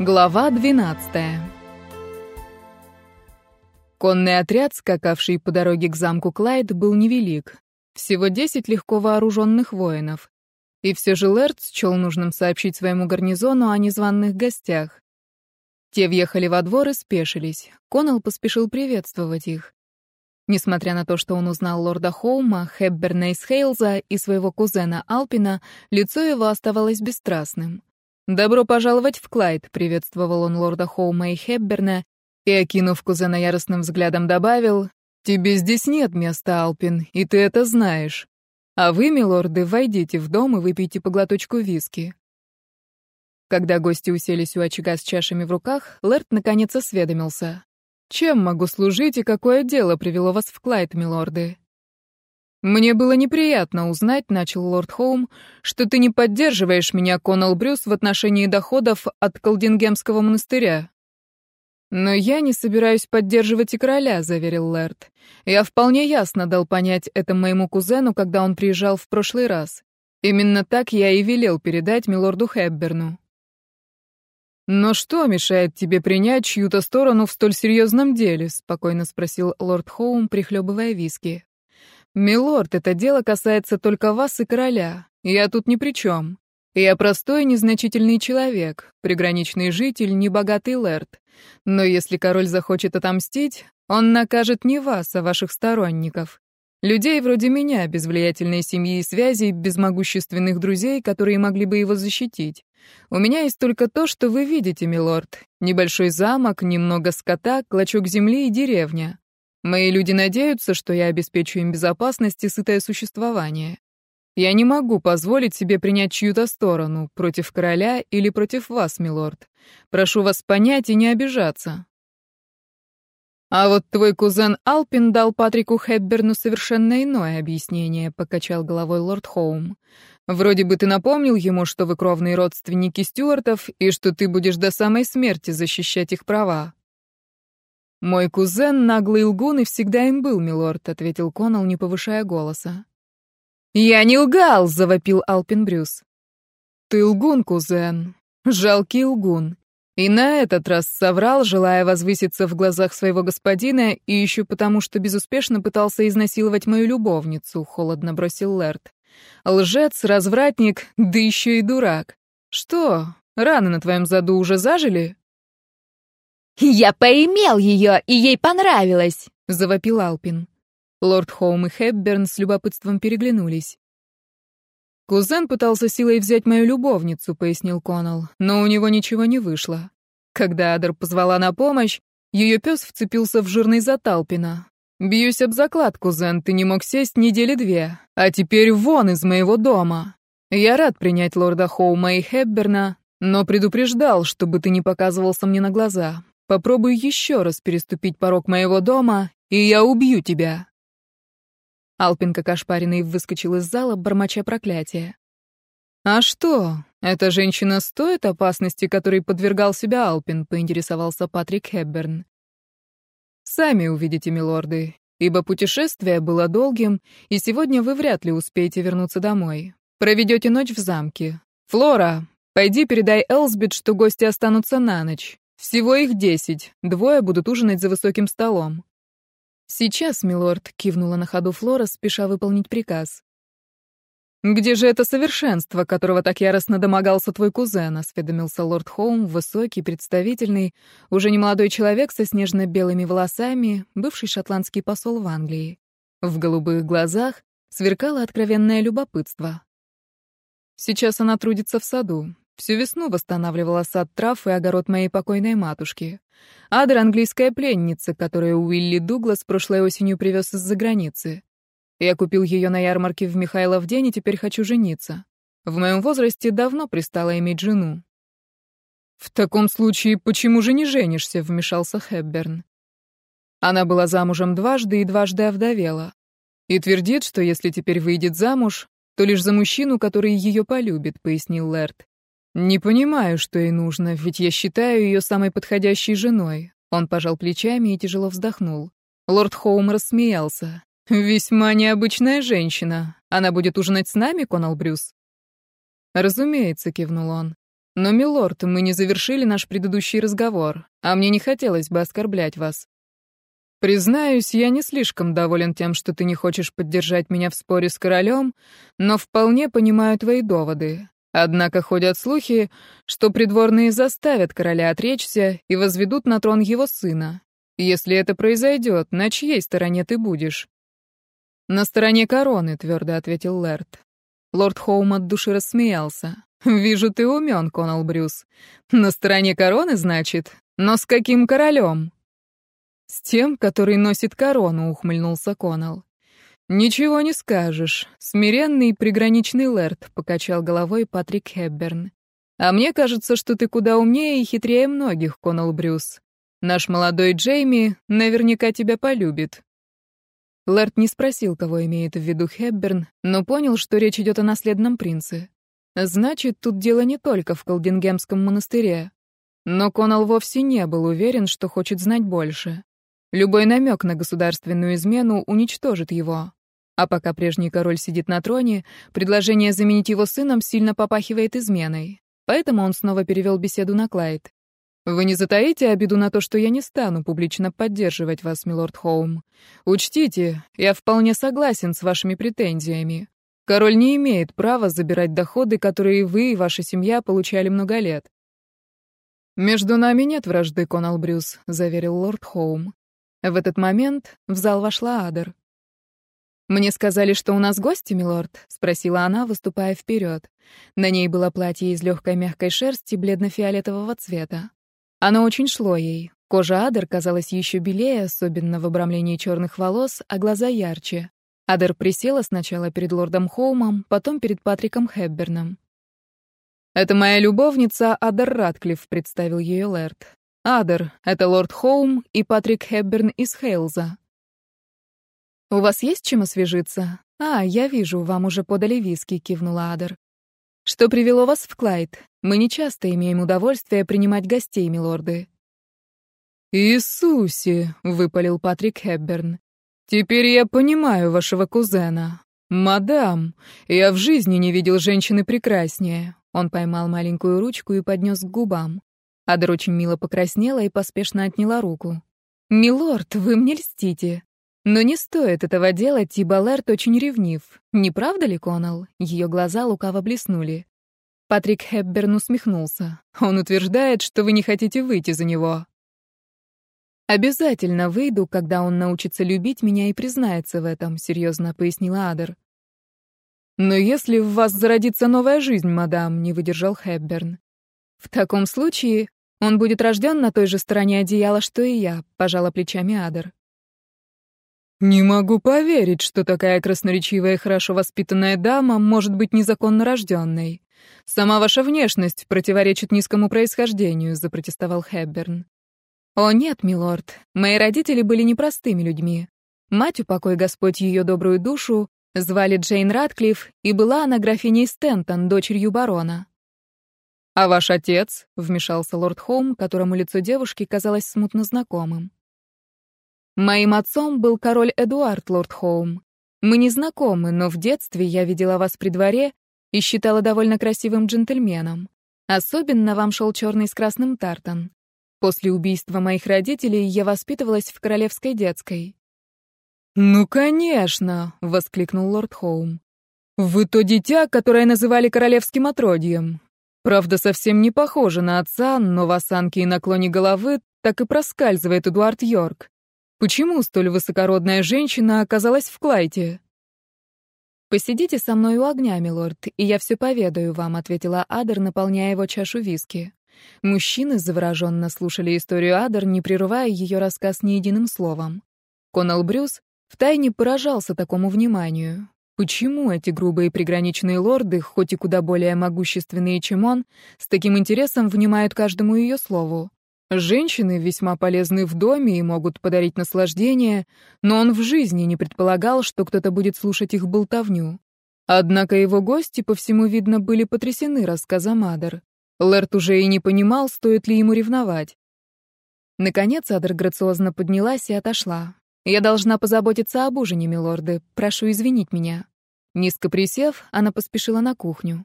Глава 12 Конный отряд, скакавший по дороге к замку Клайд, был невелик. Всего десять легко вооруженных воинов. И все же Лэрд счел нужным сообщить своему гарнизону о незваных гостях. Те въехали во двор и спешились. Коннелл поспешил приветствовать их. Несмотря на то, что он узнал лорда Хоума, Хепберна из Хейлза и своего кузена Алпина, лицо его оставалось бесстрастным. «Добро пожаловать в Клайд», — приветствовал он лорда Хоума и Хепберна, и, окинув кузена яростным взглядом, добавил, «Тебе здесь нет места, Алпин, и ты это знаешь. А вы, милорды, войдите в дом и выпейте по глоточку виски». Когда гости уселись у очага с чашами в руках, Лэрд наконец осведомился. «Чем могу служить и какое дело привело вас в Клайд, милорды?» «Мне было неприятно узнать, — начал лорд Хоум, — что ты не поддерживаешь меня, Коннелл Брюс, в отношении доходов от Колдингемского монастыря». «Но я не собираюсь поддерживать и короля», — заверил Лэрд. «Я вполне ясно дал понять это моему кузену, когда он приезжал в прошлый раз. Именно так я и велел передать милорду Хэбберну». «Но что мешает тебе принять чью-то сторону в столь серьезном деле?» — спокойно спросил лорд Хоум, прихлебывая виски. «Милорд, это дело касается только вас и короля. Я тут ни при чем. Я простой, незначительный человек, приграничный житель, небогатый лэрд. Но если король захочет отомстить, он накажет не вас, а ваших сторонников. Людей вроде меня, без влиятельной семьи и связей, без могущественных друзей, которые могли бы его защитить. У меня есть только то, что вы видите, милорд. Небольшой замок, немного скота, клочок земли и деревня. Мои люди надеются, что я обеспечу им безопасность и сытое существование. Я не могу позволить себе принять чью-то сторону, против короля или против вас, милорд. Прошу вас понять и не обижаться. А вот твой кузен Алпин дал Патрику Хепберну совершенно иное объяснение, покачал головой лорд Хоум. Вроде бы ты напомнил ему, что вы кровные родственники Стюартов и что ты будешь до самой смерти защищать их права. «Мой кузен — наглый лгун и всегда им был, милорд», — ответил Коннелл, не повышая голоса. «Я не лгал!» — завопил Алпин Брюс. «Ты лгун, кузен. Жалкий лгун. И на этот раз соврал, желая возвыситься в глазах своего господина, и еще потому, что безуспешно пытался изнасиловать мою любовницу», — холодно бросил Лэрд. «Лжец, развратник, да еще и дурак. Что, раны на твоем заду уже зажили?» «Я поимел ее, и ей понравилось!» — завопил Алпин. Лорд Хоум и Хепберн с любопытством переглянулись. «Кузен пытался силой взять мою любовницу», — пояснил Коннелл, «но у него ничего не вышло. Когда Адер позвала на помощь, ее пес вцепился в жирный зад Алпина. «Бьюсь об заклад, кузен, ты не мог сесть недели две, а теперь вон из моего дома. Я рад принять лорда Хоума и Хепберна, но предупреждал, чтобы ты не показывался мне на глаза. Попробуй еще раз переступить порог моего дома, и я убью тебя». Алпин, как ошпаренный, выскочил из зала, бормоча проклятия. «А что, эта женщина стоит опасности, которой подвергал себя Алпин?» — поинтересовался Патрик Хепберн. «Сами увидите, милорды, ибо путешествие было долгим, и сегодня вы вряд ли успеете вернуться домой. Проведете ночь в замке. Флора, пойди передай Элсбет, что гости останутся на ночь. Всего их десять. Двое будут ужинать за высоким столом. Сейчас, милорд, кивнула на ходу Флора, спеша выполнить приказ. «Где же это совершенство, которого так яростно домогался твой кузен?» — осведомился лорд Хоум, высокий, представительный, уже не молодой человек со снежно-белыми волосами, бывший шотландский посол в Англии. В голубых глазах сверкало откровенное любопытство. «Сейчас она трудится в саду. Всю весну восстанавливала сад трав и огород моей покойной матушки. Адр — английская пленница, которую Уилли Дуглас прошлой осенью привез из-за границы. Я купил ее на ярмарке в Михайлов день и теперь хочу жениться. В моем возрасте давно пристало иметь жену. «В таком случае почему же не женишься?» — вмешался Хепберн. Она была замужем дважды и дважды овдовела. И твердит, что если теперь выйдет замуж, то лишь за мужчину, который ее полюбит, — пояснил Лэрд. «Не понимаю, что ей нужно, ведь я считаю ее самой подходящей женой». Он пожал плечами и тяжело вздохнул. Лорд Хоум рассмеялся. «Весьма необычная женщина. Она будет ужинать с нами, Конал Брюс?» «Разумеется», — кивнул он. Но, милорд, мы не завершили наш предыдущий разговор, а мне не хотелось бы оскорблять вас. Признаюсь, я не слишком доволен тем, что ты не хочешь поддержать меня в споре с королем, но вполне понимаю твои доводы. Однако ходят слухи, что придворные заставят короля отречься и возведут на трон его сына. Если это произойдет, на чьей стороне ты будешь? На стороне короны, твердо ответил Лэрд. Лорд Хоум от души рассмеялся. «Вижу, ты умен, Конал Брюс. На стороне короны, значит? Но с каким королем?» «С тем, который носит корону», — ухмыльнулся Конал. «Ничего не скажешь. Смиренный приграничный лэрд», — покачал головой Патрик Хепберн. «А мне кажется, что ты куда умнее и хитрее многих, Конал Брюс. Наш молодой Джейми наверняка тебя полюбит». Лэрд не спросил, кого имеет в виду Хепберн, но понял, что речь идет о наследном принце. Значит, тут дело не только в Колдингемском монастыре. Но Конал вовсе не был уверен, что хочет знать больше. Любой намек на государственную измену уничтожит его. А пока прежний король сидит на троне, предложение заменить его сыном сильно попахивает изменой. Поэтому он снова перевел беседу на Клайд. «Вы не затаите обиду на то, что я не стану публично поддерживать вас, милорд Хоум. Учтите, я вполне согласен с вашими претензиями. Король не имеет права забирать доходы, которые вы и ваша семья получали много лет». «Между нами нет вражды, Конал Брюс», — заверил лорд Хоум. В этот момент в зал вошла Адер. «Мне сказали, что у нас гости, милорд?» — спросила она, выступая вперед. На ней было платье из легкой мягкой шерсти бледно-фиолетового цвета. Оно очень шло ей. Кожа Адер казалась еще белее, особенно в обрамлении черных волос, а глаза ярче. Адер присела сначала перед лордом Хоумом, потом перед Патриком Хепберном. «Это моя любовница Адер Ратклифф», — представил ее Лэрд. Адер, это лорд Хоум и Патрик Хепберн из Хейлза. «У вас есть чем освежиться?» «А, я вижу, вам уже подали виски», — кивнула Адер. «Что привело вас в Клайд? Мы не часто имеем удовольствие принимать гостей, милорды». «Иисусе!» — выпалил Патрик Хепберн. «Теперь я понимаю вашего кузена. Мадам, я в жизни не видел женщины прекраснее». Он поймал маленькую ручку и поднес к губам. Адер очень мило покраснела и поспешно отняла руку. «Милорд, вы мне льстите. Но не стоит этого делать, ибо Лэрд очень ревнив. Не правда ли, Конал?» Ее глаза лукаво блеснули. Патрик Хепберн усмехнулся. «Он утверждает, что вы не хотите выйти за него». «Обязательно выйду, когда он научится любить меня и признается в этом», — серьезно пояснила Адер. «Но если в вас зародится новая жизнь, мадам», — не выдержал Хепберн. «В таком случае он будет рожден на той же стороне одеяла, что и я», — пожала плечами Адер. «Не могу поверить, что такая красноречивая и хорошо воспитанная дама может быть незаконно рожденной. Сама ваша внешность противоречит низкому происхождению», — запротестовал Хэбберн. «О нет, милорд, мои родители были непростыми людьми. Мать, упокой Господь ее добрую душу, звали Джейн Ратклифф, и была она графиней Стентон, дочерью барона. «А ваш отец?» — вмешался лорд Хоум, которому лицо девушки казалось смутно знакомым. «Моим отцом был король Эдуард, лорд Хоум. Мы не знакомы, но в детстве я видела вас при дворе и считала довольно красивым джентльменом. Особенно вам шел черный с красным тартан. После убийства моих родителей я воспитывалась в королевской детской». «Ну, конечно!» — воскликнул лорд Хоум. «Вы то дитя, которое называли королевским отродьем. Правда, совсем не похоже на отца, но в осанке и наклоне головы так и проскальзывает Эдуард Йорк. Почему столь высокородная женщина оказалась в Клайте? «Посидите со мной у огня, милорд, и я все поведаю вам», — ответила Адер, наполняя его чашу виски. Мужчины завороженно слушали историю Адер, не прерывая ее рассказ ни единым словом. Конал Брюс втайне поражался такому вниманию. Почему эти грубые приграничные лорды, хоть и куда более могущественные, чем он, с таким интересом внимают каждому ее слову? Женщины весьма полезны в доме и могут подарить наслаждение, но он в жизни не предполагал, что кто-то будет слушать их болтовню. Однако его гости, по всему видно, были потрясены рассказом Адер. Лэрт уже и не понимал, стоит ли ему ревновать. Наконец Адер грациозно поднялась и отошла. «Я должна позаботиться об ужине, милорды. Прошу извинить меня». Низко присев, она поспешила на кухню.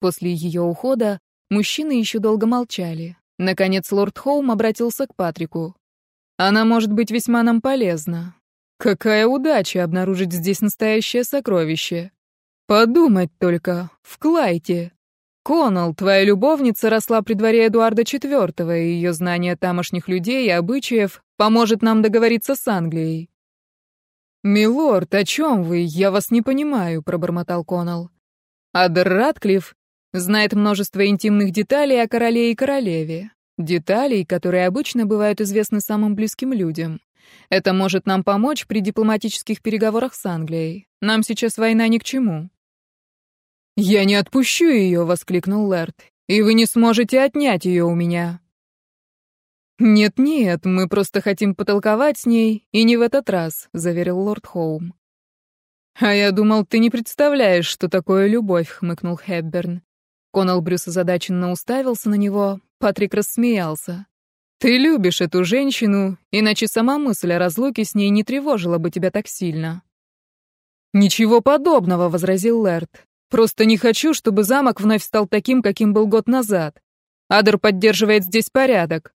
После ее ухода Мужчины еще долго молчали. Наконец лорд Хоум обратился к Патрику. «Она может быть весьма нам полезна. Какая удача обнаружить здесь настоящее сокровище. Подумать только, в Клайте. Конал, твоя любовница, росла при дворе Эдуарда IV, и ее знание тамошних людей и обычаев поможет нам договориться с Англией. «Милорд, о чем вы? Я вас не понимаю», — пробормотал Конал. Адер Ратклифф знает множество интимных деталей о короле и королеве. Деталей, которые обычно бывают известны самым близким людям. Это может нам помочь при дипломатических переговорах с Англией. Нам сейчас война ни к чему». «Я не отпущу ее!» — воскликнул Лэрд. «И вы не сможете отнять ее у меня!» «Нет-нет, мы просто хотим потолковать с ней, и не в этот раз», — заверил лорд Хоум. «А я думал, ты не представляешь, что такое любовь», — хмыкнул Хэбберн. Конал Брюс озадаченно уставился на него, Патрик рассмеялся. «Ты любишь эту женщину, иначе сама мысль о разлуке с ней не тревожила бы тебя так сильно». «Ничего подобного», — возразил Лэрд. «Просто не хочу, чтобы замок вновь стал таким, каким был год назад. Адер поддерживает здесь порядок».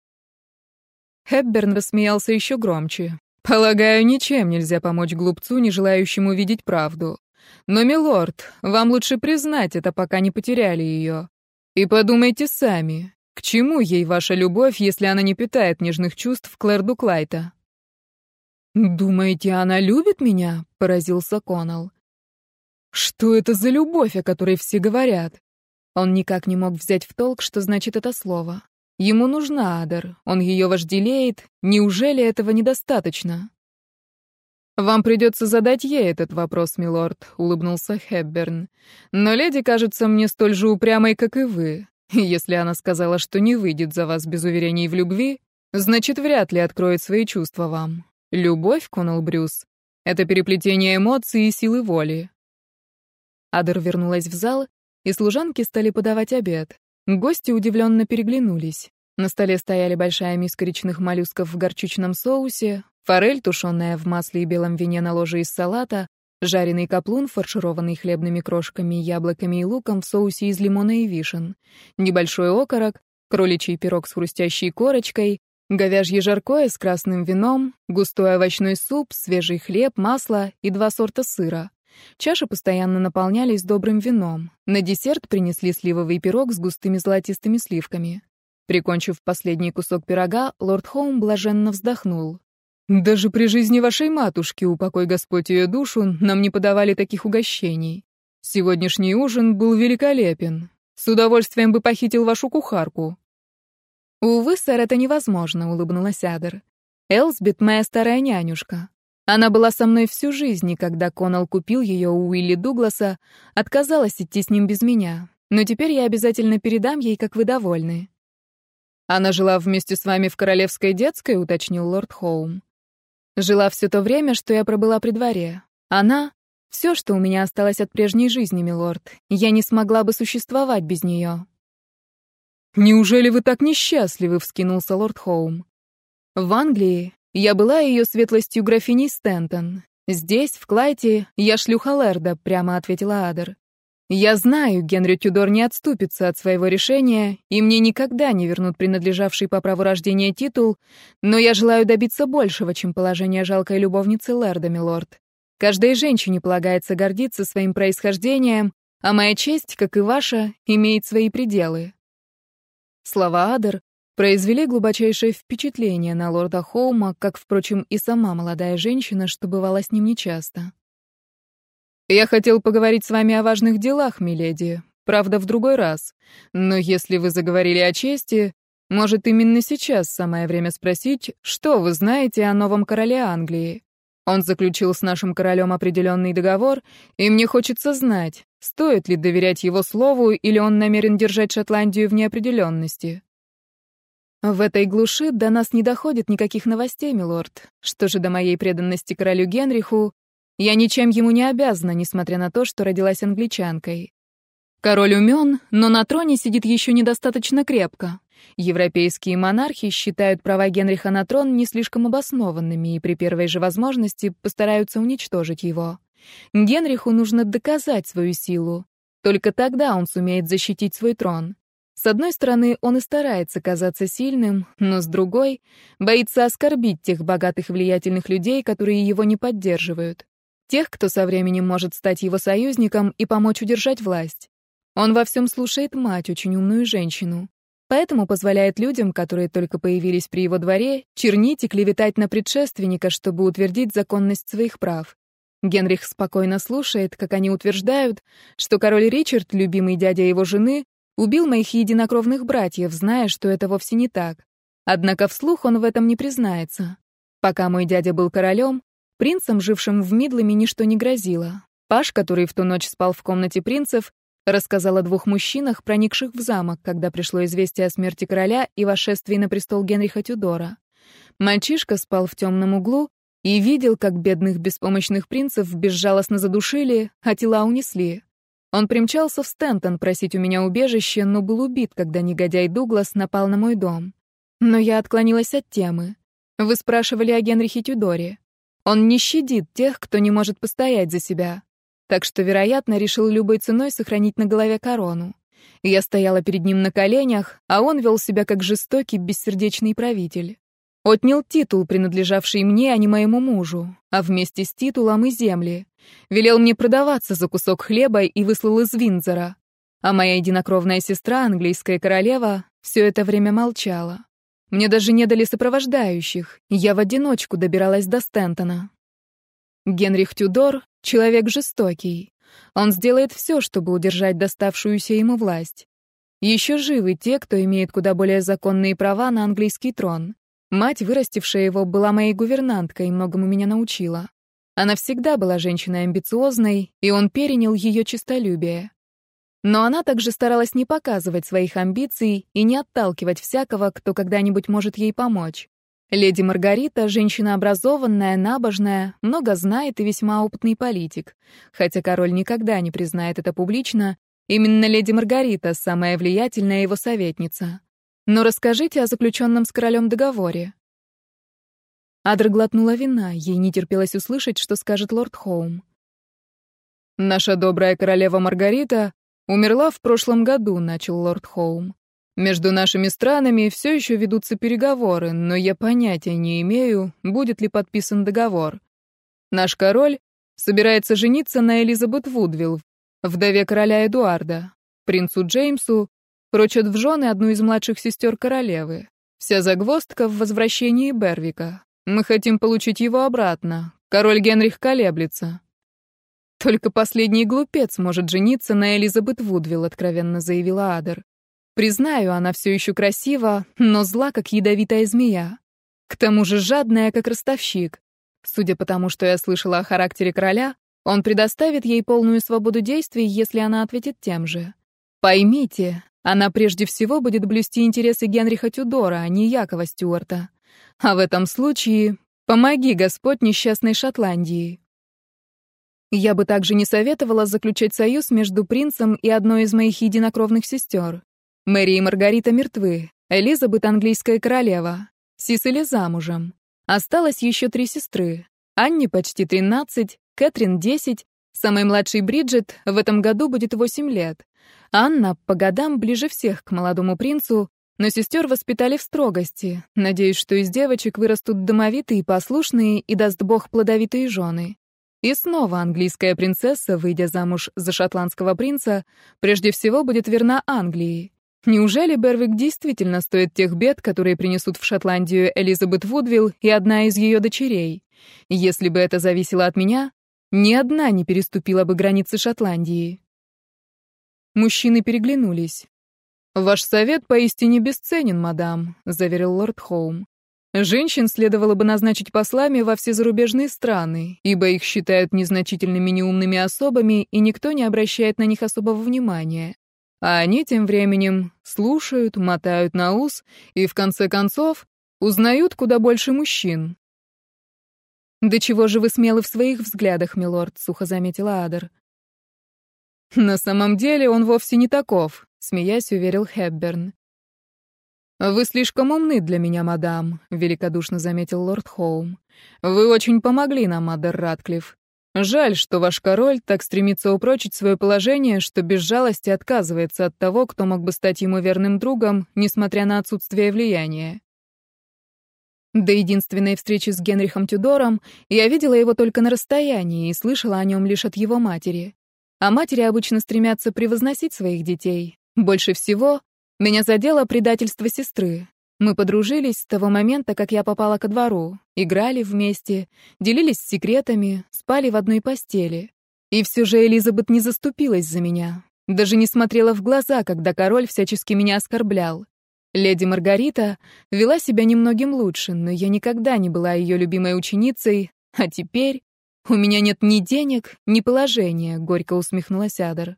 Хепберн рассмеялся еще громче. «Полагаю, ничем нельзя помочь глупцу, не желающему видеть правду. Но, милорд, вам лучше признать это, пока не потеряли ее. И подумайте сами, к чему ей ваша любовь, если она не питает нежных чувств Клэр Дуклайта? «Думаете, она любит меня?» — поразился Коннелл. «Что это за любовь, о которой все говорят?» Он никак не мог взять в толк, что значит это слово. Ему нужна Адер, он ее вожделеет. Неужели этого недостаточно? «Вам придется задать ей этот вопрос, милорд», — улыбнулся Хепберн. «Но леди кажется мне столь же упрямой, как и вы. Если она сказала, что не выйдет за вас без уверений в любви, значит, вряд ли откроет свои чувства вам. Любовь, Конал Брюс, — это переплетение эмоций и силы воли. Адер вернулась в зал, и служанки стали подавать обед. Гости удивленно переглянулись. На столе стояли большая миска речных моллюсков в горчичном соусе, форель, тушеная в масле и белом вине на ложе из салата, Жареный каплун, фаршированный хлебными крошками, яблоками и луком в соусе из лимона и вишен. Небольшой окорок, кроличий пирог с хрустящей корочкой, говяжье жаркое с красным вином, густой овощной суп, свежий хлеб, масло и два сорта сыра. Чаши постоянно наполнялись добрым вином. На десерт принесли сливовый пирог с густыми золотистыми сливками. Прикончив последний кусок пирога, лорд Хоум блаженно вздохнул. Даже при жизни вашей матушки, упокой Господь ее душу, нам не подавали таких угощений. Сегодняшний ужин был великолепен. С удовольствием бы похитил вашу кухарку». «Увы, сэр, это невозможно», — улыбнулась Адер. «Элсбет — моя старая нянюшка. Она была со мной всю жизнь, и когда Коннелл купил ее у Уилли Дугласа, отказалась идти с ним без меня. Но теперь я обязательно передам ей, как вы довольны». «Она жила вместе с вами в королевской детской», — уточнил лорд Хоум. Жила все то время, что я пробыла при дворе. Она — все, что у меня осталось от прежней жизни, милорд. Я не смогла бы существовать без нее. «Неужели вы так несчастливы?» — вскинулся лорд Хоум. «В Англии я была ее светлостью графиней Стентон. Здесь, в Клайте, я шлюха Лерда», — прямо ответила Адер. Я знаю, Генри Тюдор не отступится от своего решения, и мне никогда не вернут принадлежавший по праву рождения титул, но я желаю добиться большего, чем положение жалкой любовницы Лэрда, милорд. Каждой женщине полагается гордиться своим происхождением, а моя честь, как и ваша, имеет свои пределы. Слова Адер произвели глубочайшее впечатление на лорда Хоума, как, впрочем, и сама молодая женщина, что бывала с ним нечасто. «Я хотел поговорить с вами о важных делах, миледи. Правда, в другой раз. Но если вы заговорили о чести, может, именно сейчас самое время спросить, что вы знаете о новом короле Англии? Он заключил с нашим королем определенный договор, и мне хочется знать, стоит ли доверять его слову или он намерен держать Шотландию в неопределенности». В этой глуши до нас не доходит никаких новостей, милорд. Что же до моей преданности королю Генриху, я ничем ему не обязана, несмотря на то, что родилась англичанкой. Король умен, но на троне сидит еще недостаточно крепко. Европейские монархи считают права Генриха на трон не слишком обоснованными и при первой же возможности постараются уничтожить его. Генриху нужно доказать свою силу. Только тогда он сумеет защитить свой трон. С одной стороны, он и старается казаться сильным, но с другой — боится оскорбить тех богатых влиятельных людей, которые его не поддерживают. Тех, кто со временем может стать его союзником и помочь удержать власть. Он во всем слушает мать, очень умную женщину. Поэтому позволяет людям, которые только появились при его дворе, чернить и клеветать на предшественника, чтобы утвердить законность своих прав. Генрих спокойно слушает, как они утверждают, что король Ричард, любимый дядя его жены, убил моих единокровных братьев, зная, что это вовсе не так. Однако вслух он в этом не признается. Пока мой дядя был королем, принцам, жившим в Мидлами, ничто не грозило. Паш, который в ту ночь спал в комнате принцев, Рассказал о двух мужчинах, проникших в замок, когда пришло известие о смерти короля и восшествии на престол Генриха Тюдора. Мальчишка спал в темном углу и видел, как бедных беспомощных принцев безжалостно задушили, а тела унесли. Он примчался в Стентон просить у меня убежище, но был убит, когда негодяй Дуглас напал на мой дом. Но я отклонилась от темы. Вы спрашивали о Генрихе Тюдоре. Он не щадит тех, кто не может постоять за себя так что, вероятно, решил любой ценой сохранить на голове корону. Я стояла перед ним на коленях, а он вел себя как жестокий, бессердечный правитель. Отнял титул, принадлежавший мне, а не моему мужу, а вместе с титулом и земли. Велел мне продаваться за кусок хлеба и выслал из Винзора. А моя единокровная сестра, английская королева, все это время молчала. Мне даже не дали сопровождающих, я в одиночку добиралась до Стентона. Генрих Тюдор — человек жестокий. Он сделает все, чтобы удержать доставшуюся ему власть. Еще живы те, кто имеет куда более законные права на английский трон. Мать, вырастившая его, была моей гувернанткой и многому меня научила. Она всегда была женщиной амбициозной, и он перенял ее честолюбие. Но она также старалась не показывать своих амбиций и не отталкивать всякого, кто когда-нибудь может ей помочь. Леди Маргарита — женщина образованная, набожная, много знает и весьма опытный политик. Хотя король никогда не признает это публично, именно леди Маргарита — самая влиятельная его советница. Но расскажите о заключенном с королем договоре. Адра глотнула вина, ей не терпелось услышать, что скажет лорд Хоум. «Наша добрая королева Маргарита умерла в прошлом году», — начал лорд Хоум. Между нашими странами все еще ведутся переговоры, но я понятия не имею, будет ли подписан договор. Наш король собирается жениться на Элизабет Вудвилл, вдове короля Эдуарда. Принцу Джеймсу прочат в жены одну из младших сестер королевы. Вся загвоздка в возвращении Бервика. Мы хотим получить его обратно. Король Генрих колеблется. Только последний глупец может жениться на Элизабет Вудвилл, откровенно заявила Адер. Признаю, она все еще красива, но зла, как ядовитая змея. К тому же жадная, как ростовщик. Судя по тому, что я слышала о характере короля, он предоставит ей полную свободу действий, если она ответит тем же. Поймите, она прежде всего будет блюсти интересы Генриха Тюдора, а не Якова Стюарта. А в этом случае помоги Господь несчастной Шотландии. Я бы также не советовала заключать союз между принцем и одной из моих единокровных сестер. Мэри и Маргарита мертвы, Элизабет — английская королева, Сисели замужем. Осталось еще три сестры. Анне почти 13, Кэтрин — 10, самой младшей Бриджит в этом году будет 8 лет. Анна по годам ближе всех к молодому принцу, но сестер воспитали в строгости. Надеюсь, что из девочек вырастут домовитые, послушные и, даст бог, плодовитые жены. И снова английская принцесса, выйдя замуж за шотландского принца, прежде всего будет верна Англии. Неужели Бервик действительно стоит тех бед, которые принесут в Шотландию Элизабет Вудвилл и одна из ее дочерей? Если бы это зависело от меня, ни одна не переступила бы границы Шотландии. Мужчины переглянулись. «Ваш совет поистине бесценен, мадам», — заверил лорд Хоум. «Женщин следовало бы назначить послами во все зарубежные страны, ибо их считают незначительными неумными особами, и никто не обращает на них особого внимания. А они тем временем слушают, мотают на ус и, в конце концов, узнают куда больше мужчин. «Да чего же вы смелы в своих взглядах, милорд?» — сухо заметила Адер. «На самом деле он вовсе не таков», — смеясь уверил Хепберн. «Вы слишком умны для меня, мадам», — великодушно заметил лорд Хоум. «Вы очень помогли нам, Адер Ратклифф. Жаль, что ваш король так стремится упрочить свое положение, что без жалости отказывается от того, кто мог бы стать ему верным другом, несмотря на отсутствие влияния. До единственной встречи с Генрихом Тюдором я видела его только на расстоянии и слышала о нем лишь от его матери. А матери обычно стремятся превозносить своих детей. Больше всего меня задело предательство сестры. Мы подружились с того момента, как я попала ко двору, играли вместе, делились секретами, спали в одной постели. И все же Элизабет не заступилась за меня. Даже не смотрела в глаза, когда король всячески меня оскорблял. Леди Маргарита вела себя немногим лучше, но я никогда не была ее любимой ученицей, а теперь у меня нет ни денег, ни положения, горько усмехнулась Адер.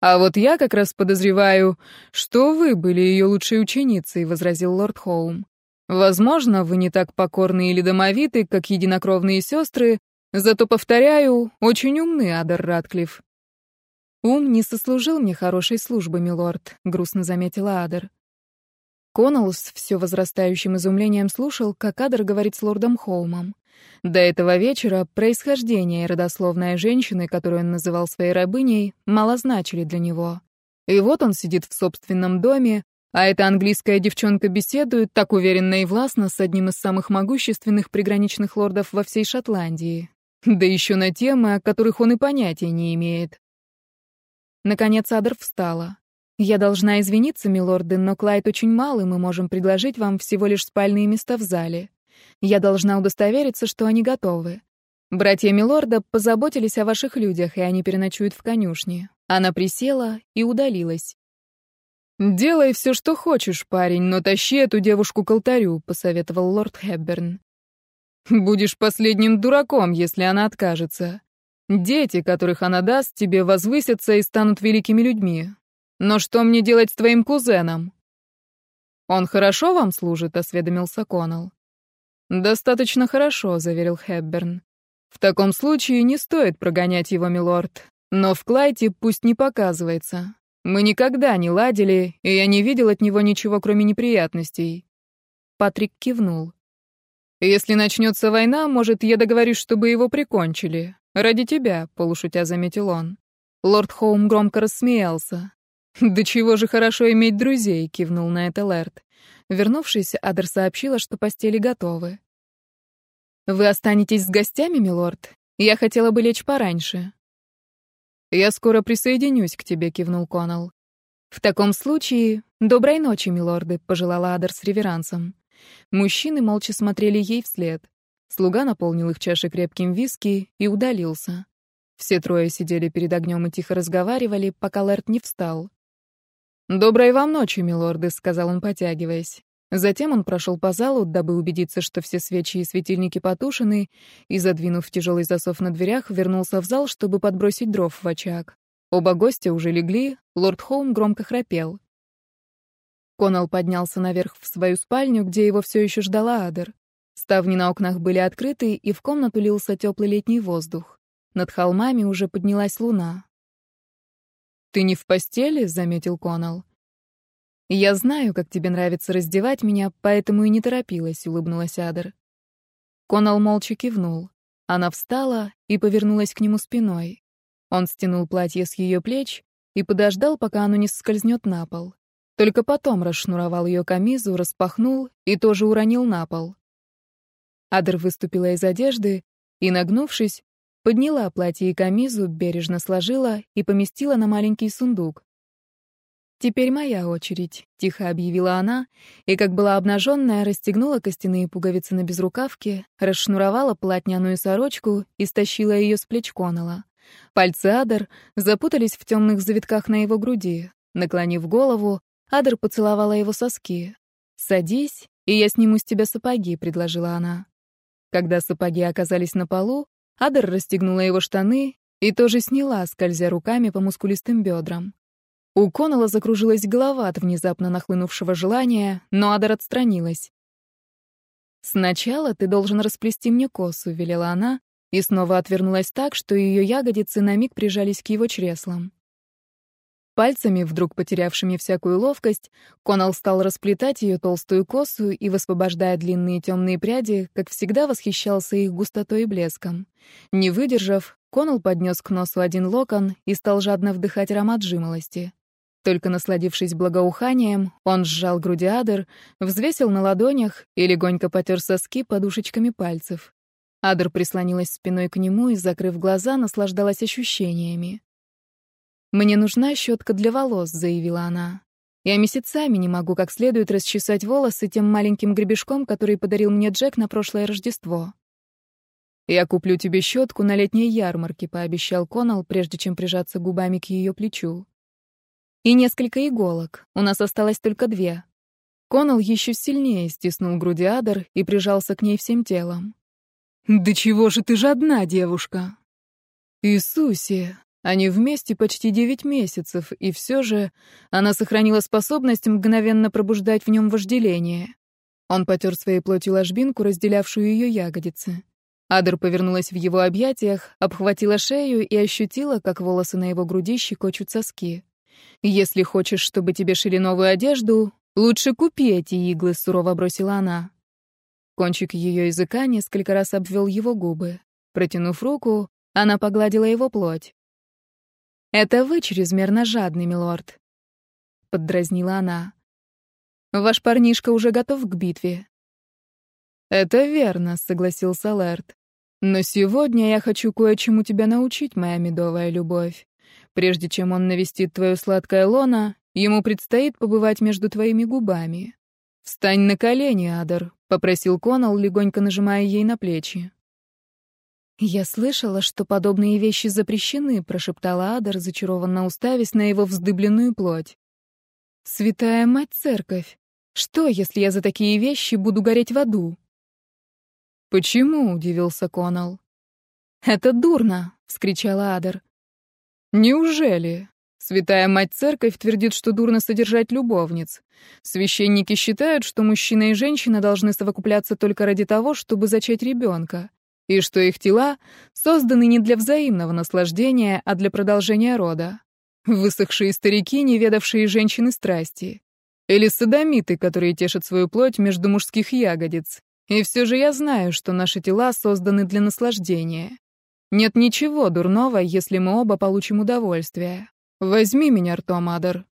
«А вот я как раз подозреваю, что вы были ее лучшей ученицей», — возразил лорд Хоум. «Возможно, вы не так покорны или домовиты, как единокровные сестры, зато, повторяю, очень умны, Адер Ратклифф». «Ум не сослужил мне хорошей службы, милорд», — грустно заметила Адер. Коннелл все возрастающим изумлением слушал, как Адер говорит с лордом Хоумом. До этого вечера происхождение и родословная женщины, которую он называл своей рабыней, мало значили для него. И вот он сидит в собственном доме, а эта английская девчонка беседует так уверенно и властно с одним из самых могущественных приграничных лордов во всей Шотландии. Да еще на темы, о которых он и понятия не имеет. Наконец Адер встала. «Я должна извиниться, милорды, но Клайд очень мал, и мы можем предложить вам всего лишь спальные места в зале. Я должна удостовериться, что они готовы. Братья Милорда позаботились о ваших людях, и они переночуют в конюшне. Она присела и удалилась. «Делай все, что хочешь, парень, но тащи эту девушку к алтарю», — посоветовал лорд Хэбберн. «Будешь последним дураком, если она откажется. Дети, которых она даст, тебе возвысятся и станут великими людьми. Но что мне делать с твоим кузеном?» «Он хорошо вам служит?» — осведомился Коннелл. «Достаточно хорошо», — заверил Хэбберн. «В таком случае не стоит прогонять его, милорд. Но в Клайте пусть не показывается. Мы никогда не ладили, и я не видел от него ничего, кроме неприятностей». Патрик кивнул. «Если начнется война, может, я договорюсь, чтобы его прикончили. Ради тебя», — полушутя заметил он. Лорд Хоум громко рассмеялся. «Да чего же хорошо иметь друзей», — кивнул на это Лэрд. Вернувшись, Адер сообщила, что постели готовы. «Вы останетесь с гостями, милорд? Я хотела бы лечь пораньше». «Я скоро присоединюсь к тебе», — кивнул Коннелл. «В таком случае, доброй ночи, милорды», — пожелала Адер с реверансом. Мужчины молча смотрели ей вслед. Слуга наполнил их чаши крепким виски и удалился. Все трое сидели перед огнем и тихо разговаривали, пока Лэрт не встал. «Доброй вам ночи, милорды», — сказал он, потягиваясь. Затем он прошел по залу, дабы убедиться, что все свечи и светильники потушены, и, задвинув тяжелый засов на дверях, вернулся в зал, чтобы подбросить дров в очаг. Оба гостя уже легли, лорд Хоум громко храпел. Коннелл поднялся наверх в свою спальню, где его все еще ждала Адер. Ставни на окнах были открыты, и в комнату лился теплый летний воздух. Над холмами уже поднялась луна. «Ты не в постели?» — заметил Коннелл. «Я знаю, как тебе нравится раздевать меня, поэтому и не торопилась», — улыбнулась Адер. Коннелл молча кивнул. Она встала и повернулась к нему спиной. Он стянул платье с ее плеч и подождал, пока оно не скользнет на пол. Только потом расшнуровал ее камизу, распахнул и тоже уронил на пол. Адер выступила из одежды и, нагнувшись, Подняла платье и камизу, бережно сложила и поместила на маленький сундук. «Теперь моя очередь», — тихо объявила она, и, как была обнаженная, расстегнула костяные пуговицы на безрукавке, расшнуровала платняную сорочку и стащила ее с плеч Коннелла. Пальцы Адер запутались в темных завитках на его груди. Наклонив голову, Адер поцеловала его соски. «Садись, и я сниму с тебя сапоги», — предложила она. Когда сапоги оказались на полу, Адер расстегнула его штаны и тоже сняла, скользя руками по мускулистым бедрам. У Коннелла закружилась голова от внезапно нахлынувшего желания, но Адер отстранилась. «Сначала ты должен расплести мне косу», — велела она, и снова отвернулась так, что ее ягодицы на миг прижались к его чреслам. Пальцами, вдруг потерявшими всякую ловкость, Конал стал расплетать ее толстую косу и, высвобождая длинные темные пряди, как всегда восхищался их густотой и блеском. Не выдержав, Конал поднес к носу один локон и стал жадно вдыхать аромат жимолости. Только насладившись благоуханием, он сжал груди Адер, взвесил на ладонях и легонько потер соски подушечками пальцев. Адер прислонилась спиной к нему и, закрыв глаза, наслаждалась ощущениями. «Мне нужна щетка для волос», — заявила она. «Я месяцами не могу как следует расчесать волосы тем маленьким гребешком, который подарил мне Джек на прошлое Рождество». «Я куплю тебе щетку на летней ярмарке», — пообещал Конал, прежде чем прижаться губами к ее плечу. «И несколько иголок. У нас осталось только две». Конал еще сильнее стиснул груди Адер и прижался к ней всем телом. «Да чего же ты жадна, девушка?» «Иисусе!» Они вместе почти девять месяцев, и все же она сохранила способность мгновенно пробуждать в нем вожделение. Он потер своей плотью ложбинку, разделявшую ее ягодицы. Адер повернулась в его объятиях, обхватила шею и ощутила, как волосы на его груди щекочут соски. «Если хочешь, чтобы тебе шили новую одежду, лучше купи эти иглы», — сурово бросила она. Кончик ее языка несколько раз обвел его губы. Протянув руку, она погладила его плоть. «Это вы чрезмерно жадный, милорд», — поддразнила она. «Ваш парнишка уже готов к битве». «Это верно», — согласился Лэрд. «Но сегодня я хочу кое-чему тебя научить, моя медовая любовь. Прежде чем он навестит твое сладкое лоно, ему предстоит побывать между твоими губами. Встань на колени, Адер, — попросил Конал, легонько нажимая ей на плечи. «Я слышала, что подобные вещи запрещены», — прошептала Ада, разочарованно уставясь на его вздыбленную плоть. «Святая мать церковь! Что, если я за такие вещи буду гореть в аду?» «Почему?» — удивился Конал. «Это дурно!» — вскричала Адер. «Неужели?» Святая Мать Церковь твердит, что дурно содержать любовниц. Священники считают, что мужчина и женщина должны совокупляться только ради того, чтобы зачать ребенка, и что их тела созданы не для взаимного наслаждения, а для продолжения рода. Высохшие старики, не ведавшие женщины страсти. Или садомиты, которые тешат свою плоть между мужских ягодиц. И все же я знаю, что наши тела созданы для наслаждения. Нет ничего дурного, если мы оба получим удовольствие. «Возьми меня ртом, Адер».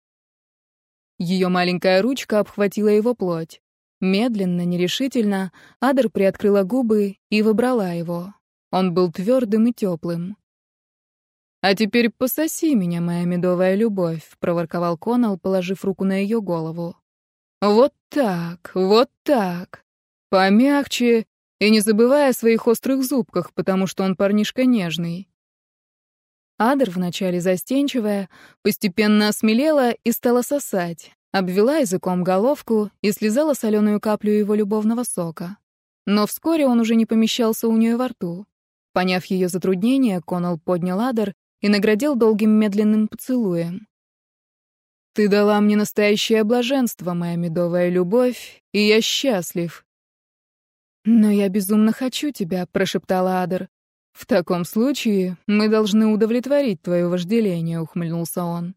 Ее маленькая ручка обхватила его плоть. Медленно, нерешительно, Адер приоткрыла губы и выбрала его. Он был твердым и теплым. «А теперь пососи меня, моя медовая любовь», — проворковал Конал, положив руку на ее голову. «Вот так, вот так. Помягче и не забывая о своих острых зубках, потому что он парнишка нежный. Адер, вначале застенчивая, постепенно осмелела и стала сосать, обвела языком головку и слезала соленую каплю его любовного сока. Но вскоре он уже не помещался у нее во рту. Поняв ее затруднение, Конал поднял Адер и наградил долгим медленным поцелуем. «Ты дала мне настоящее блаженство, моя медовая любовь, и я счастлив». «Но я безумно хочу тебя», — прошептала Адер. «В таком случае мы должны удовлетворить твое вожделение», — ухмыльнулся он.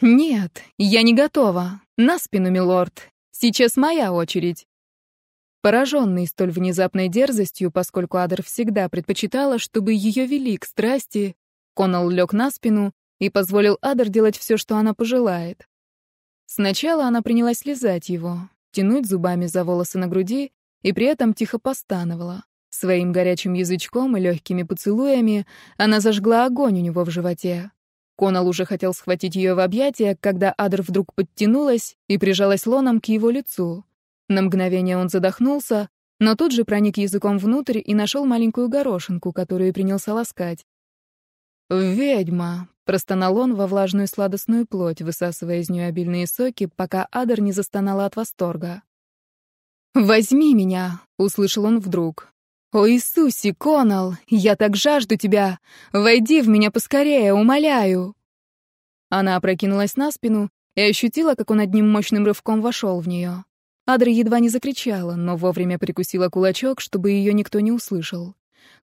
«Нет, я не готова. На спину, милорд. Сейчас моя очередь». Пораженный столь внезапной дерзостью, поскольку Адер всегда предпочитала, чтобы ее вели к страсти, Конал лег на спину и позволил Адер делать все, что она пожелает. Сначала она принялась лизать его, тянуть зубами за волосы на груди и при этом тихо постановала. Своим горячим язычком и легкими поцелуями она зажгла огонь у него в животе. Конал уже хотел схватить ее в объятия, когда Адр вдруг подтянулась и прижалась лоном к его лицу. На мгновение он задохнулся, но тут же проник языком внутрь и нашел маленькую горошинку, которую принялся ласкать. «Ведьма!» — простонал он во влажную сладостную плоть, высасывая из нее обильные соки, пока Адр не застонала от восторга. «Возьми меня!» — услышал он вдруг. «О Иисусе, Конал, я так жажду тебя! Войди в меня поскорее, умоляю!» Она опрокинулась на спину и ощутила, как он одним мощным рывком вошел в нее. Адра едва не закричала, но вовремя прикусила кулачок, чтобы ее никто не услышал.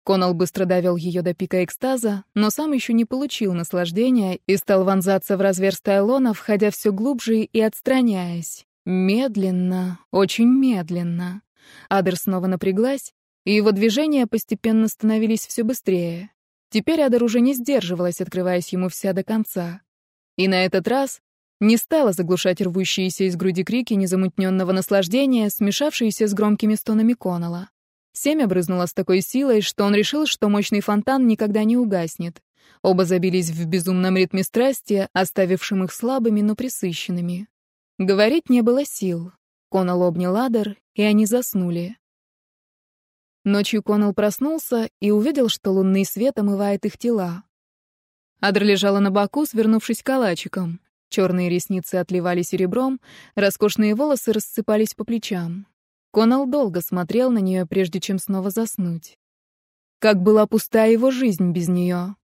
Конал быстро довел ее до пика экстаза, но сам еще не получил наслаждения и стал вонзаться в разверстое лоно, входя все глубже и отстраняясь. Медленно, очень медленно. Адер снова напряглась, и его движения постепенно становились все быстрее. Теперь Адер уже не сдерживалась, открываясь ему вся до конца. И на этот раз не стала заглушать рвущиеся из груди крики незамутненного наслаждения, смешавшиеся с громкими стонами Конала. Семя брызнуло с такой силой, что он решил, что мощный фонтан никогда не угаснет. Оба забились в безумном ритме страсти, оставившим их слабыми, но присыщенными. Говорить не было сил. Конал обнял Адер, и они заснули. Ночью Конал проснулся и увидел, что лунный свет омывает их тела. Адр лежала на боку, свернувшись калачиком. Черные ресницы отливали серебром, роскошные волосы рассыпались по плечам. Конал долго смотрел на нее, прежде чем снова заснуть. Как была пуста его жизнь без нее.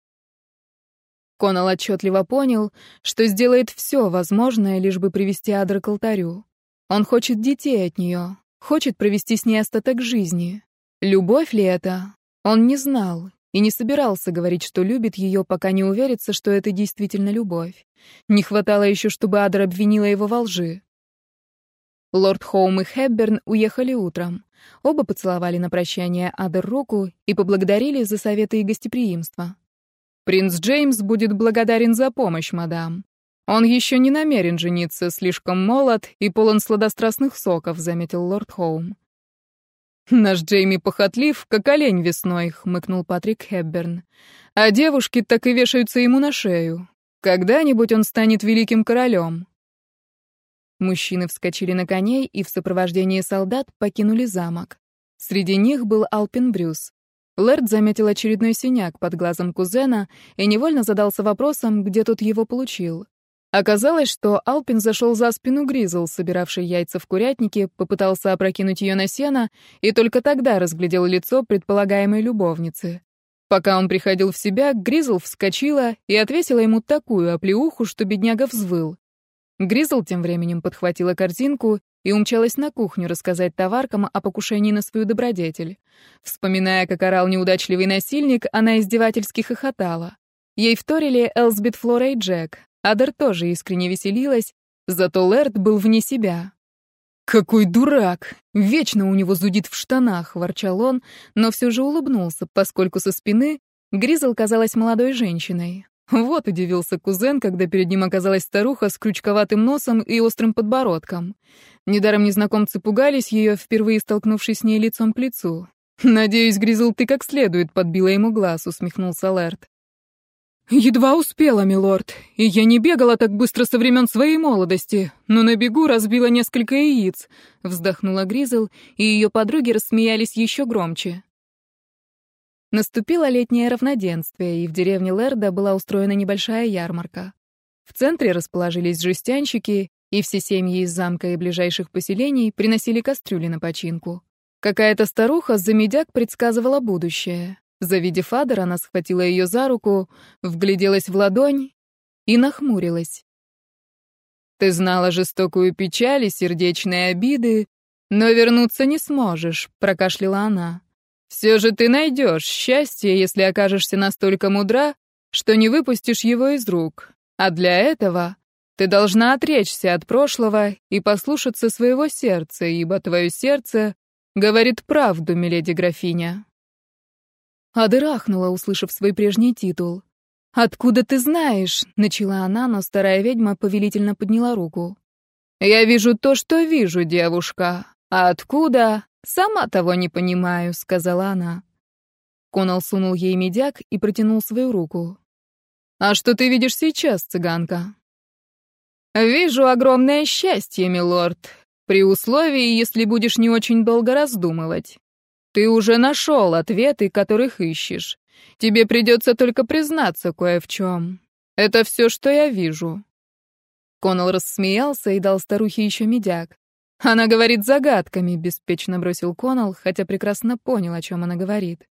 Конал отчетливо понял, что сделает все возможное, лишь бы привести Адра к алтарю. Он хочет детей от нее, хочет провести с ней остаток жизни. Любовь ли это? Он не знал и не собирался говорить, что любит ее, пока не уверится, что это действительно любовь. Не хватало еще, чтобы Адра обвинила его во лжи. Лорд Хоум и Хэбберн уехали утром. Оба поцеловали на прощание Адер руку и поблагодарили за советы и гостеприимство. «Принц Джеймс будет благодарен за помощь, мадам. Он еще не намерен жениться, слишком молод и полон сладострастных соков», — заметил лорд Хоум. «Наш Джейми похотлив, как олень весной», — хмыкнул Патрик Хэбберн. «А девушки так и вешаются ему на шею. Когда-нибудь он станет великим королем». Мужчины вскочили на коней и в сопровождении солдат покинули замок. Среди них был Алпин Брюс. Лэрд заметил очередной синяк под глазом кузена и невольно задался вопросом, где тот его получил. Оказалось, что Алпин зашел за спину Гризл, собиравший яйца в курятнике, попытался опрокинуть ее на сено и только тогда разглядел лицо предполагаемой любовницы. Пока он приходил в себя, Гризл вскочила и отвесила ему такую оплеуху, что бедняга взвыл. Гризл тем временем подхватила корзинку и умчалась на кухню рассказать товаркам о покушении на свою добродетель. Вспоминая, как орал неудачливый насильник, она издевательски хохотала. Ей вторили Элсбит Флора и Джек. Адер тоже искренне веселилась, зато Лэрд был вне себя. «Какой дурак! Вечно у него зудит в штанах!» — ворчал он, но все же улыбнулся, поскольку со спины Гризл казалась молодой женщиной. Вот удивился кузен, когда перед ним оказалась старуха с крючковатым носом и острым подбородком. Недаром незнакомцы пугались ее, впервые столкнувшись с ней лицом к лицу. «Надеюсь, Гризл, ты как следует подбила ему глаз», — усмехнулся Лэрд. «Едва успела, милорд, и я не бегала так быстро со времен своей молодости, но на бегу разбила несколько яиц», — вздохнула Гризл, и ее подруги рассмеялись еще громче. Наступило летнее равноденствие, и в деревне Лерда была устроена небольшая ярмарка. В центре расположились жестянщики, и все семьи из замка и ближайших поселений приносили кастрюли на починку. Какая-то старуха за медяк предсказывала будущее. Завидев Адер, она схватила ее за руку, вгляделась в ладонь и нахмурилась. «Ты знала жестокую печаль и сердечные обиды, но вернуться не сможешь», — прокашляла она. Все же ты найдешь счастье, если окажешься настолько мудра, что не выпустишь его из рук. А для этого ты должна отречься от прошлого и послушаться своего сердца, ибо твое сердце говорит правду, миледи графиня. Адер ахнула, услышав свой прежний титул. «Откуда ты знаешь?» — начала она, но старая ведьма повелительно подняла руку. «Я вижу то, что вижу, девушка. А откуда? «Сама того не понимаю», — сказала она. Конал сунул ей медяк и протянул свою руку. «А что ты видишь сейчас, цыганка?» «Вижу огромное счастье, милорд, при условии, если будешь не очень долго раздумывать. Ты уже нашел ответы, которых ищешь. Тебе придется только признаться кое в чем. Это все, что я вижу». Конал рассмеялся и дал старухе еще медяк. «Она говорит загадками», — беспечно бросил Конал, хотя прекрасно понял, о чем она говорит.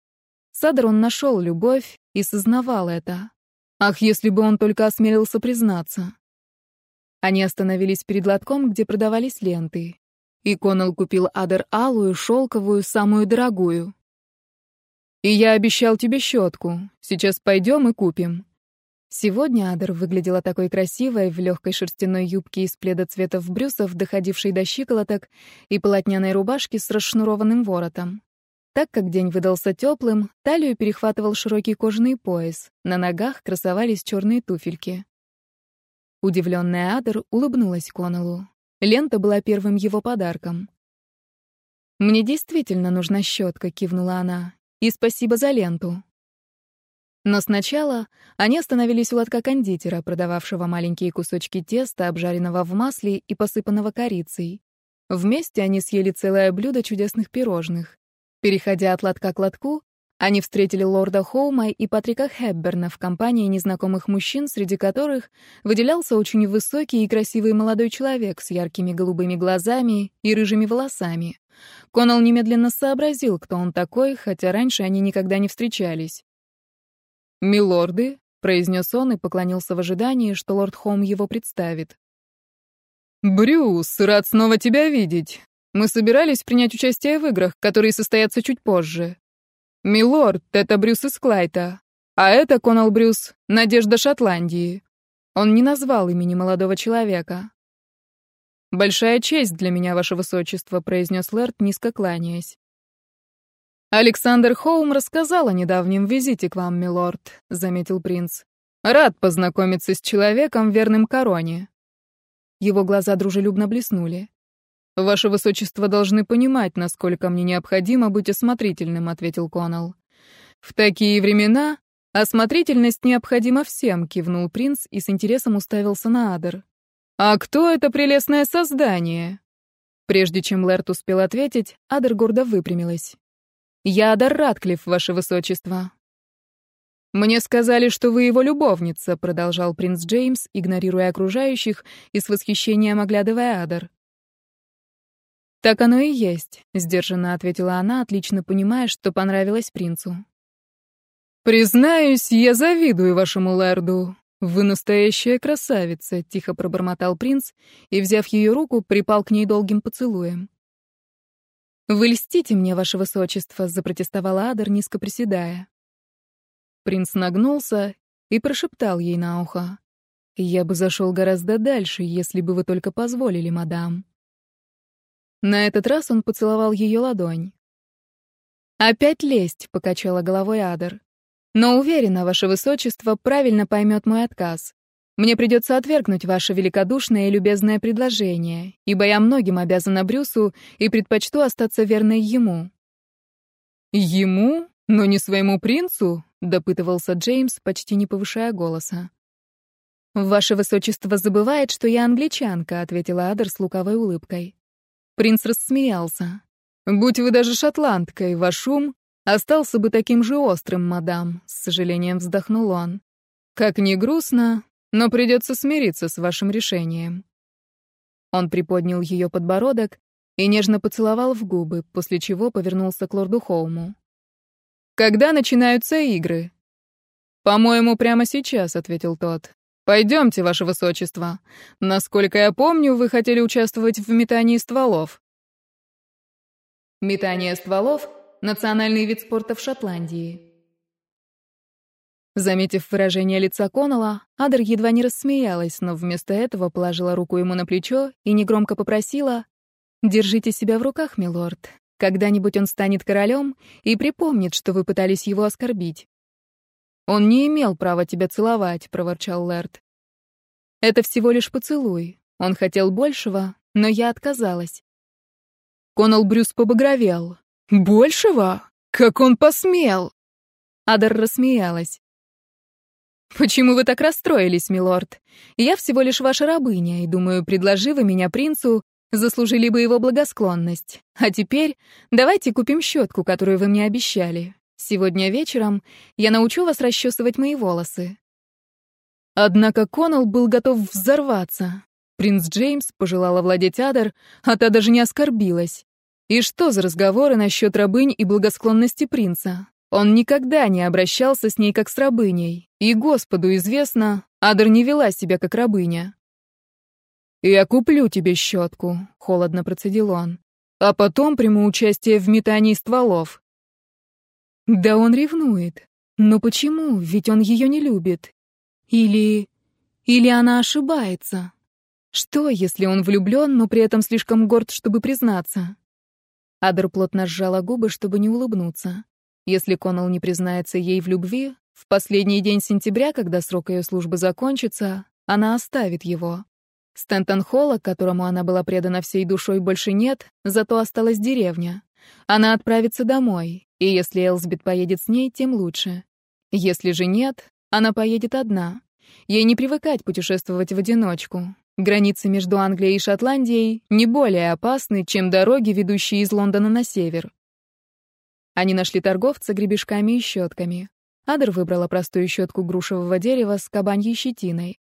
Садр он нашел любовь и сознавал это. Ах, если бы он только осмелился признаться. Они остановились перед лотком, где продавались ленты. И Конал купил Адер алую, шелковую, самую дорогую. И я обещал тебе щетку. Сейчас пойдем и купим». Сегодня Адер выглядела такой красивой в легкой шерстяной юбке из пледа цветов брюсов, доходившей до щиколоток, и полотняной рубашке с расшнурованным воротом. Так как день выдался теплым, талию перехватывал широкий кожаный пояс, на ногах красовались черные туфельки. Удивленная Адер улыбнулась Коннеллу. Лента была первым его подарком. «Мне действительно нужна щетка», — кивнула она. «И спасибо за ленту». Но сначала они остановились у лотка кондитера, продававшего маленькие кусочки теста, обжаренного в масле и посыпанного корицей. Вместе они съели целое блюдо чудесных пирожных. Переходя от лотка к лотку, они встретили лорда Хоума и Патрика Хепберна в компании незнакомых мужчин, среди которых выделялся очень высокий и красивый молодой человек с яркими голубыми глазами и рыжими волосами. Конал немедленно сообразил, кто он такой, хотя раньше они никогда не встречались. «Милорды», — произнес он и поклонился в ожидании, что лорд Хоум его представит. «Брюс, рад снова тебя видеть. Мы собирались принять участие в играх, которые состоятся чуть позже. Милорд, это Брюс из Клайта, а это Конал Брюс, Надежда Шотландии». Он не назвал имени молодого человека. «Большая честь для меня, ваше высочество», — произнес Лэрд, низко кланяясь. «Александр Хоум рассказал о недавнем визите к вам, милорд», — заметил принц. «Рад познакомиться с человеком, верным короне». Его глаза дружелюбно блеснули. «Ваше высочество должны понимать, насколько мне необходимо быть осмотрительным», — ответил Коннелл. «В такие времена осмотрительность необходима всем», — кивнул принц и с интересом уставился на Адер. «А кто это прелестное создание?» Прежде чем Лэрт успел ответить, Адер гордо выпрямилась. «Я Адар Ратклифф, ваше высочество». «Мне сказали, что вы его любовница», — продолжал принц Джеймс, игнорируя окружающих и с восхищением оглядывая Адар. «Так оно и есть», — сдержанно ответила она, отлично понимая, что понравилось принцу. «Признаюсь, я завидую вашему лэрду. Вы настоящая красавица», — тихо пробормотал принц и, взяв ее руку, припал к ней долгим поцелуем. «Вы льстите мне, ваше высочество», — запротестовала Адер, низко приседая. Принц нагнулся и прошептал ей на ухо. «Я бы зашел гораздо дальше, если бы вы только позволили, мадам». На этот раз он поцеловал ее ладонь. «Опять лесть», — покачала головой Адер. «Но уверена, ваше высочество правильно поймет мой отказ. Мне придется отвергнуть ваше великодушное и любезное предложение, ибо я многим обязана Брюсу и предпочту остаться верной ему». «Ему? Но не своему принцу?» — допытывался Джеймс, почти не повышая голоса. «Ваше высочество забывает, что я англичанка», — ответила Адер с лукавой улыбкой. Принц рассмеялся. «Будь вы даже шотландкой, ваш ум остался бы таким же острым, мадам», — с сожалением вздохнул он. «Как ни грустно, но придется смириться с вашим решением». Он приподнял ее подбородок и нежно поцеловал в губы, после чего повернулся к лорду Холму. «Когда начинаются игры?» «По-моему, прямо сейчас», — ответил тот. «Пойдемте, ваше высочество. Насколько я помню, вы хотели участвовать в метании стволов». Метание стволов — национальный вид спорта в Шотландии. Заметив выражение лица Коннелла, Адер едва не рассмеялась, но вместо этого положила руку ему на плечо и негромко попросила «Держите себя в руках, милорд. Когда-нибудь он станет королем и припомнит, что вы пытались его оскорбить». «Он не имел права тебя целовать», — проворчал Лэрд. «Это всего лишь поцелуй. Он хотел большего, но я отказалась». Коннелл Брюс побагровел. «Большего? Как он посмел?» Адер рассмеялась. «Почему вы так расстроились, милорд? Я всего лишь ваша рабыня, и, думаю, предложи вы меня принцу, заслужили бы его благосклонность. А теперь давайте купим щетку, которую вы мне обещали. Сегодня вечером я научу вас расчесывать мои волосы». Однако Коннелл был готов взорваться. Принц Джеймс пожелал овладеть Адер, а та даже не оскорбилась. И что за разговоры насчет рабынь и благосклонности принца? Он никогда не обращался с ней как с рабыней, и Господу известно, Адер не вела себя как рабыня. «Я куплю тебе щетку», — холодно процедил он, «а потом приму участие в метании стволов». Да он ревнует. Но почему? Ведь он ее не любит. Или... Или она ошибается? Что, если он влюблен, но при этом слишком горд, чтобы признаться? Адер плотно сжала губы, чтобы не улыбнуться. Если Коннелл не признается ей в любви, в последний день сентября, когда срок ее службы закончится, она оставит его. Стентон Холла, которому она была предана всей душой, больше нет, зато осталась деревня. Она отправится домой, и если Элсбит поедет с ней, тем лучше. Если же нет, она поедет одна. Ей не привыкать путешествовать в одиночку. Границы между Англией и Шотландией не более опасны, чем дороги, ведущие из Лондона на север. Они нашли торговца гребешками и щетками. Адер выбрала простую щетку грушевого дерева с кабаньей щетиной.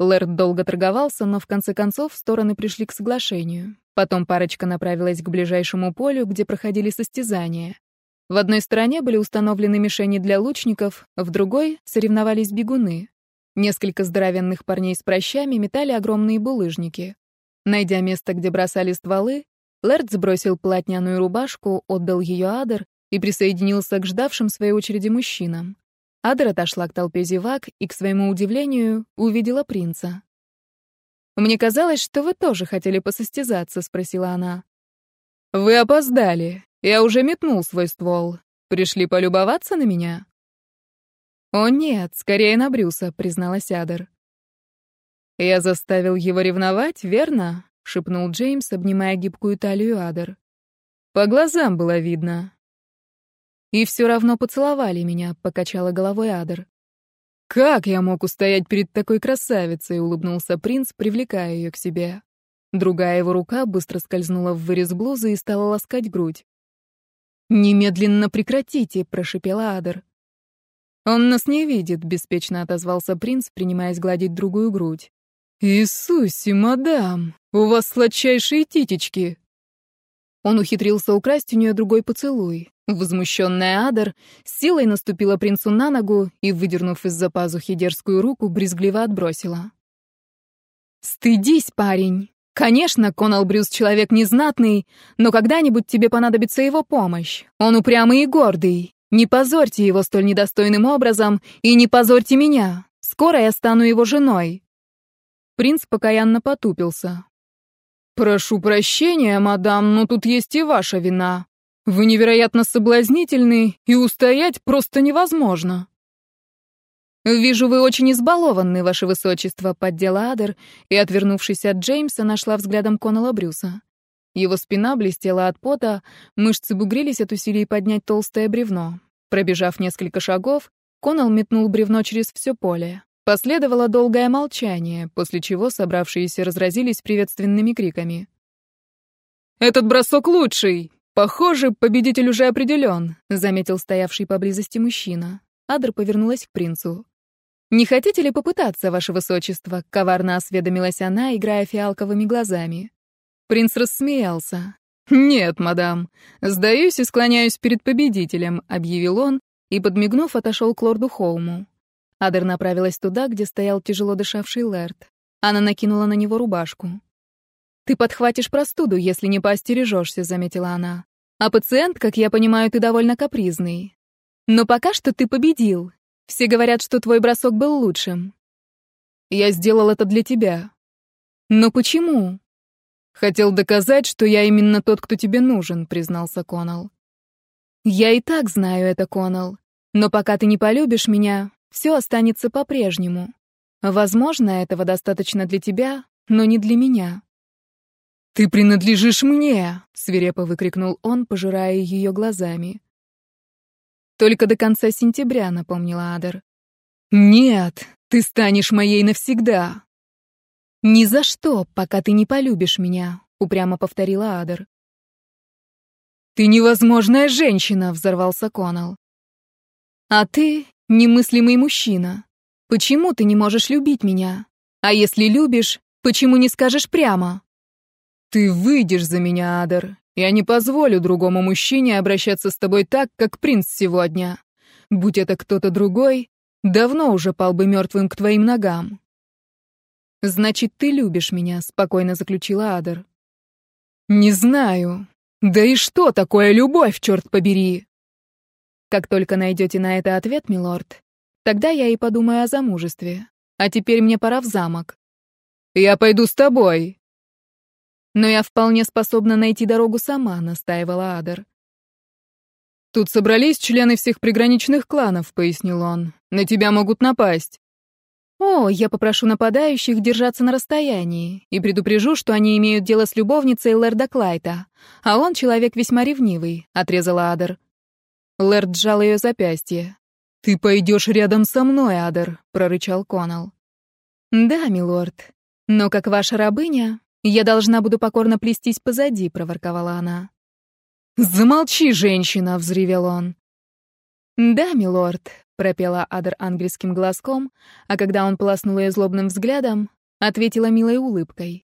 Лэрд долго торговался, но в конце концов стороны пришли к соглашению. Потом парочка направилась к ближайшему полю, где проходили состязания. В одной стороне были установлены мишени для лучников, в другой соревновались бегуны. Несколько здоровенных парней с прощами метали огромные булыжники. Найдя место, где бросали стволы, Лэрд сбросил платняную рубашку, отдал ее Адер и присоединился к ждавшим своей очереди мужчинам. Адер отошла к толпе зевак и, к своему удивлению, увидела принца. «Мне казалось, что вы тоже хотели посостязаться», — спросила она. «Вы опоздали. Я уже метнул свой ствол. Пришли полюбоваться на меня?» «О нет, скорее на Брюса», — призналась Адер. «Я заставил его ревновать, верно?» — шепнул Джеймс, обнимая гибкую талию Адер. «По глазам было видно. И все равно поцеловали меня, покачала головой Адер. Как я мог устоять перед такой красавицей, улыбнулся принц, привлекая ее к себе. Другая его рука быстро скользнула в вырез блузы и стала ласкать грудь. «Немедленно прекратите!» — прошипела Адер. «Он нас не видит», — беспечно отозвался принц, принимаясь гладить другую грудь. «Иисусе, мадам, у вас сладчайшие титечки!» Он ухитрился украсть у нее другой поцелуй. Возмущенная Адер силой наступила принцу на ногу и, выдернув из-за пазухи дерзкую руку, брезгливо отбросила. «Стыдись, парень! Конечно, Конал Брюс человек незнатный, но когда-нибудь тебе понадобится его помощь. Он упрямый и гордый. Не позорьте его столь недостойным образом и не позорьте меня. Скоро я стану его женой». Принц покаянно потупился. «Прошу прощения, мадам, но тут есть и ваша вина. Вы невероятно соблазнительны, и устоять просто невозможно». «Вижу, вы очень избалованы, ваше высочество», — поддела Адер, и, отвернувшись от Джеймса, нашла взглядом Коннелла Брюса. Его спина блестела от пота, мышцы бугрились от усилий поднять толстое бревно. Пробежав несколько шагов, Коннелл метнул бревно через все поле. Последовало долгое молчание, после чего собравшиеся разразились приветственными криками. «Этот бросок лучший! Похоже, победитель уже определен», — заметил стоявший поблизости мужчина. Адр повернулась к принцу. «Не хотите ли попытаться, ваше высочество?» — коварно осведомилась она, играя фиалковыми глазами. Принц рассмеялся. «Нет, мадам. Сдаюсь и склоняюсь перед победителем», — объявил он и, подмигнув, отошел к лорду Холму. Адер направилась туда, где стоял тяжело дышавший Лэрд. Она накинула на него рубашку. «Ты подхватишь простуду, если не поостережешься», — заметила она. «А пациент, как я понимаю, ты довольно капризный. Но пока что ты победил. Все говорят, что твой бросок был лучшим». «Я сделал это для тебя». «Но почему?» «Хотел доказать, что я именно тот, кто тебе нужен», — признался Конал. «Я и так знаю это, Конал. Но пока ты не полюбишь меня, все останется по-прежнему. Возможно, этого достаточно для тебя, но не для меня. «Ты принадлежишь мне!» — свирепо выкрикнул он, пожирая ее глазами. «Только до конца сентября», — напомнила Адер. «Нет, ты станешь моей навсегда!» «Ни за что, пока ты не полюбишь меня», — упрямо повторила Адер. «Ты невозможная женщина!» — взорвался Конал. «А ты Немыслимый мужчина. Почему ты не можешь любить меня? А если любишь, почему не скажешь прямо? Ты выйдешь за меня, Адер. Я не позволю другому мужчине обращаться с тобой так, как принц сегодня. Будь это кто-то другой, давно уже пал бы мертвым к твоим ногам. Значит, ты любишь меня, спокойно заключила Адер. Не знаю. Да и что такое любовь, черт побери? Как только найдете на это ответ, милорд, тогда я и подумаю о замужестве. А теперь мне пора в замок. Я пойду с тобой. Но я вполне способна найти дорогу сама, настаивала Адер. Тут собрались члены всех приграничных кланов, пояснил он. На тебя могут напасть. О, я попрошу нападающих держаться на расстоянии и предупрежу, что они имеют дело с любовницей Лэрда Клайта, а он человек весьма ревнивый, отрезала Адер. Лэрд сжал ее запястье. «Ты пойдешь рядом со мной, Адер», — прорычал Конал. «Да, милорд. Но как ваша рабыня, я должна буду покорно плестись позади», — проворковала она. «Замолчи, женщина!» — взревел он. «Да, милорд», — пропела Адер ангельским глазком, а когда он полоснул ее злобным взглядом, ответила милой улыбкой.